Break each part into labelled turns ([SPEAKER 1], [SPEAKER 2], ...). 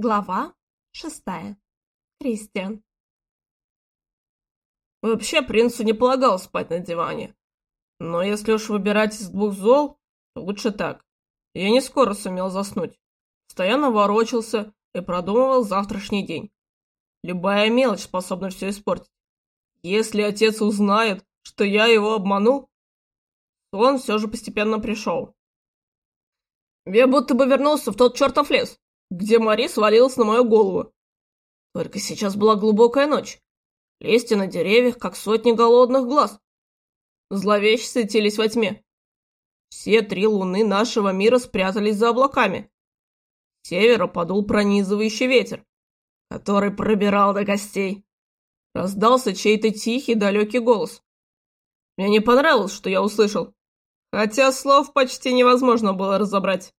[SPEAKER 1] Глава шестая. Кристиан.
[SPEAKER 2] Вообще принцу не полагалось спать на диване. Но если уж выбирать из двух зол, то лучше так. Я не скоро сумел заснуть. Постоянно ворочался и продумывал завтрашний день. Любая мелочь способна все испортить. Если отец узнает, что я его обманул, то он все же постепенно пришел. Я будто бы вернулся в тот чертов лес, где Мари свалилась на мою голову. Только сейчас была глубокая ночь. Листья на деревьях, как сотни голодных глаз. Зловеще светились во тьме. Все три луны нашего мира спрятались за облаками. С севера подул пронизывающий ветер, который пробирал до костей. Раздался чей-то тихий далекий голос. Мне не понравилось, что я услышал, хотя слов почти невозможно было разобрать.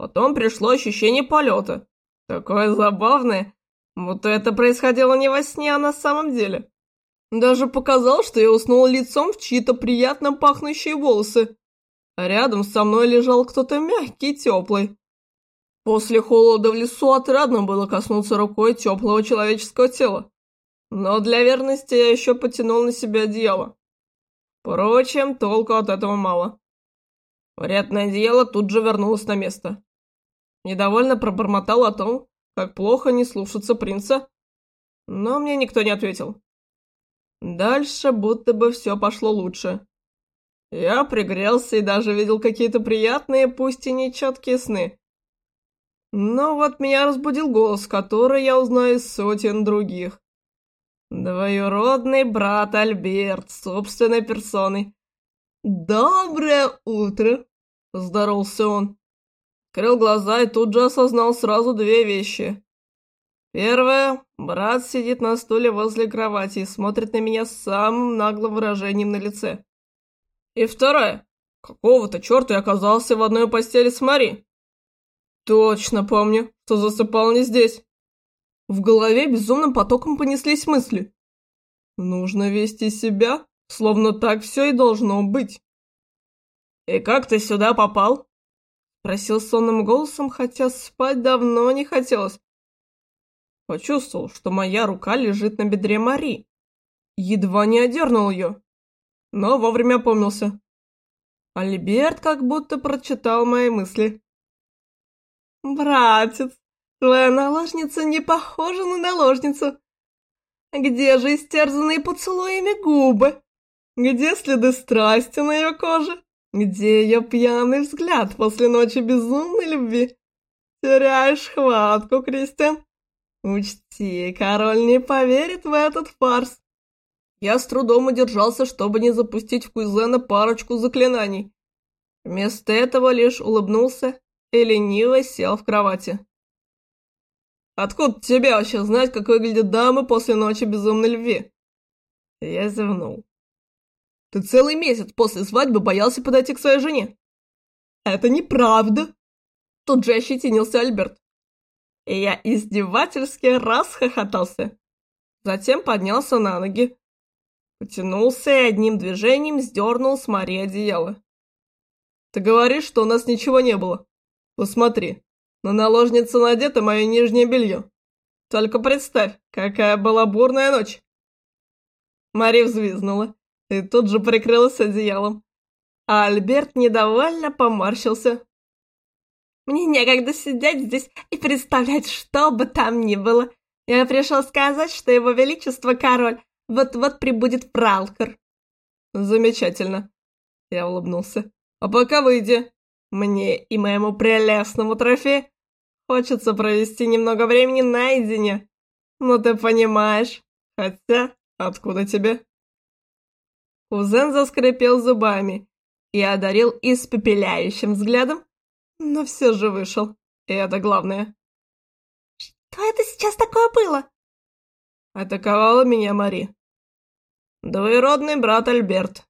[SPEAKER 2] Потом пришло ощущение полета. Такое забавное, будто это происходило не во сне, а на самом деле. Даже показал, что я уснул лицом в чьи-то приятно пахнущие волосы. А рядом со мной лежал кто-то мягкий и теплый. После холода в лесу отрадно было коснуться рукой теплого человеческого тела. Но для верности я еще потянул на себя одеяло. Впрочем, толку от этого мало. Вредное одеяло тут же вернулось на место. Недовольно пробормотал о том, как плохо не слушаться принца, но мне никто не ответил. Дальше будто бы все пошло лучше. Я пригрелся и даже видел какие-то приятные, пусть и нечеткие сны. Но вот меня разбудил голос, который я узнаю из сотен других. Двоюродный брат Альберт, собственной персоной. «Доброе утро!» – здоровался он. Открыл глаза и тут же осознал сразу две вещи. Первое. Брат сидит на стуле возле кровати и смотрит на меня с самым наглым выражением на лице. И второе. Какого-то черта я оказался в одной постели с Мари. Точно помню, что засыпал не здесь. В голове безумным потоком понеслись мысли. Нужно вести себя, словно так все и должно быть. «И как ты сюда попал?» Просил сонным голосом, хотя спать давно не хотелось. Почувствовал, что моя рука лежит на бедре Мари. Едва не одернул ее, но вовремя помнился. Альберт как будто прочитал мои мысли. «Братец, твоя наложница не похожа на наложницу. Где же истерзанные поцелуями губы? Где следы страсти на ее коже?» Где ее пьяный взгляд после ночи безумной любви? Теряешь хватку, Кристиан. Учти, король не поверит в этот фарс. Я с трудом удержался, чтобы не запустить в кузена парочку заклинаний. Вместо этого лишь улыбнулся и лениво сел в кровати. «Откуда тебе вообще знать, как выглядят дамы после ночи безумной любви?» Я зевнул. Ты целый месяц после свадьбы боялся подойти к своей жене. Это неправда. Тут же ощетинился Альберт. И я издевательски расхохотался. Затем поднялся на ноги. Потянулся и одним движением сдернул с Мари одеяло. Ты говоришь, что у нас ничего не было. Посмотри, на наложнице надето мое нижнее белье. Только представь, какая была бурная ночь. Мари взвизгнула и тут же прикрылась одеялом. А Альберт недовольно поморщился. «Мне некогда сидеть здесь и представлять, что бы там ни было. Я пришел сказать, что его величество король вот-вот прибудет Пралкар». «Замечательно», — я улыбнулся. «А пока выйди. Мне и моему прелестному трофею хочется провести немного времени наедине. Ну ты понимаешь. Хотя, откуда тебе?» Кузен заскрипел зубами и одарил испепеляющим взглядом, но все же вышел, и это главное.
[SPEAKER 1] «Что это сейчас такое было?»
[SPEAKER 2] Атаковала меня Мари. Двоюродный брат Альберт.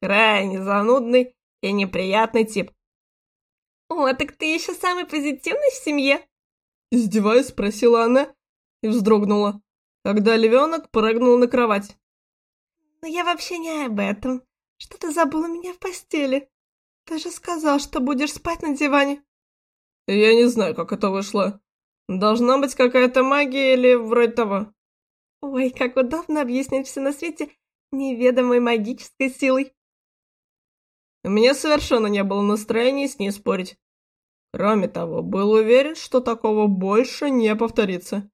[SPEAKER 2] Крайне занудный и неприятный тип.
[SPEAKER 1] «О, так ты еще самый позитивный в семье?»
[SPEAKER 2] Издеваясь, спросила она и вздрогнула, когда львенок прыгнул на кровать.
[SPEAKER 1] Но я вообще не об этом. Что ты забыла меня в постели? Ты же сказал, что будешь спать на диване.
[SPEAKER 2] Я не знаю, как это вышло. Должна быть какая-то магия или вроде того.
[SPEAKER 1] Ой, как удобно объяснить все на свете неведомой магической силой.
[SPEAKER 2] Мне совершенно не было настроения с ней спорить. Кроме того, был уверен, что такого больше не повторится.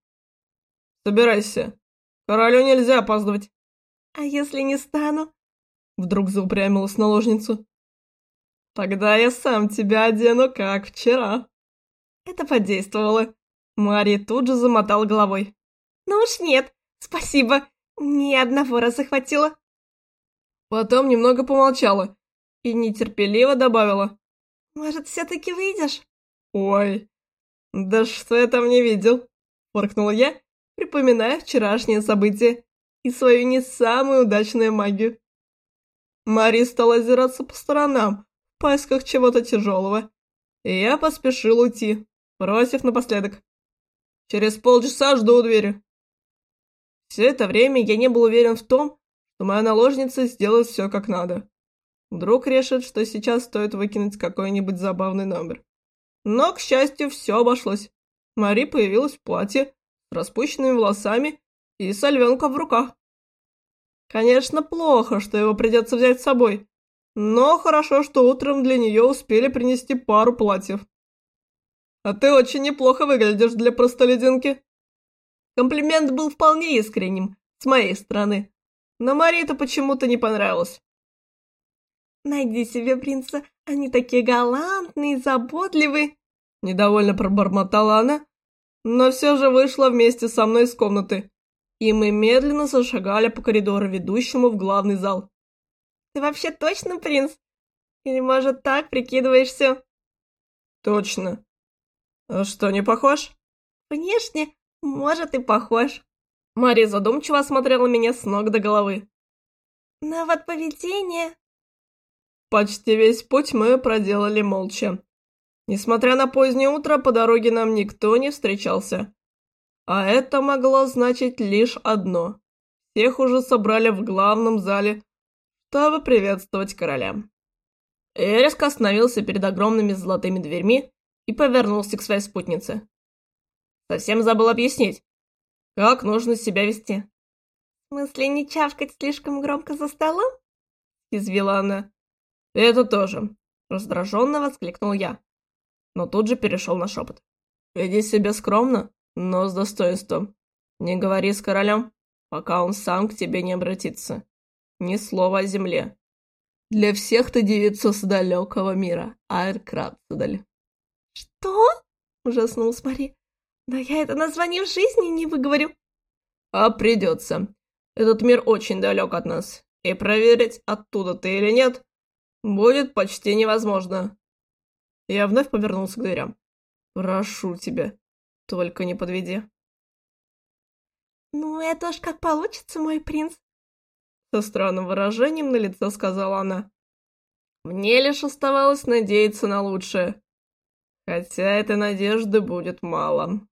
[SPEAKER 2] Собирайся. Королю нельзя опаздывать.
[SPEAKER 1] А если не стану?
[SPEAKER 2] Вдруг заупрямилась наложница. Тогда я сам тебя одену, как вчера.
[SPEAKER 1] Это подействовало.
[SPEAKER 2] Мария тут же замотала головой.
[SPEAKER 1] Ну уж нет, спасибо. Ни одного раза хватило.
[SPEAKER 2] Потом немного помолчала и нетерпеливо добавила.
[SPEAKER 1] Может, все-таки выйдешь?
[SPEAKER 2] Ой, да что я там не видел? Фыркнула я, припоминая вчерашнее событие и свою не самую удачную магию. Мари стала озираться по сторонам, в поисках чего-то тяжелого, и я поспешил уйти, бросив напоследок. Через полчаса жду у двери. Все это время я не был уверен в том, что моя наложница сделает все как надо. Вдруг решит, что сейчас стоит выкинуть какой-нибудь забавный номер. Но, к счастью, все обошлось. Мари появилась в платье, с распущенными волосами и с альвенком в руках. Конечно, плохо, что его придется взять с собой, но хорошо, что утром для нее успели принести пару платьев. А ты очень неплохо выглядишь для простолюдинки. Комплимент был вполне искренним, с моей стороны, но Мари это почему-то не понравилось.
[SPEAKER 1] Найди себе принца, они такие галантные заботливые.
[SPEAKER 2] Недовольно пробормотала она, но все же вышла вместе со мной из комнаты, и мы медленно зашагали по коридору, ведущему в главный зал.
[SPEAKER 1] Ты вообще точно принц? Или, может, так прикидываешься?
[SPEAKER 2] Точно. А что, не похож?
[SPEAKER 1] Внешне, может, и похож.
[SPEAKER 2] Мария задумчиво осмотрела меня с ног до головы.
[SPEAKER 1] Но вот поведение...
[SPEAKER 2] Почти весь путь мы проделали молча. Несмотря на позднее утро, по дороге нам никто не встречался. А это могло значить лишь одно. Всех уже собрали в главном зале, чтобы приветствовать короля. Я резко остановился перед огромными золотыми дверьми и повернулся к своей спутнице. Совсем забыл объяснить, как нужно себя вести.
[SPEAKER 1] «В смысле, не чавкать слишком громко за столом?»
[SPEAKER 2] — извела она. «Это тоже», — раздраженно воскликнул я, но тут же перешел на шепот. «Веди себя скромно, но с достоинством. Не говори с королем, пока он сам к тебе не обратится. Ни слова о земле. Для всех ты девица с далекого мира, Айркрат Цедаль».
[SPEAKER 1] «Что?» — ужаснулась Мари. «Да я это название в жизни не выговорю».
[SPEAKER 2] «А придется. Этот мир очень далек от нас, и проверить, оттуда ты или нет, будет почти невозможно. Я вновь повернулся к дверям. Прошу тебя, только не подведи.
[SPEAKER 1] Ну, это уж как получится, мой принц.
[SPEAKER 2] Со странным выражением на лице сказала она. Мне лишь оставалось надеяться на лучшее. Хотя этой надежды будет мало.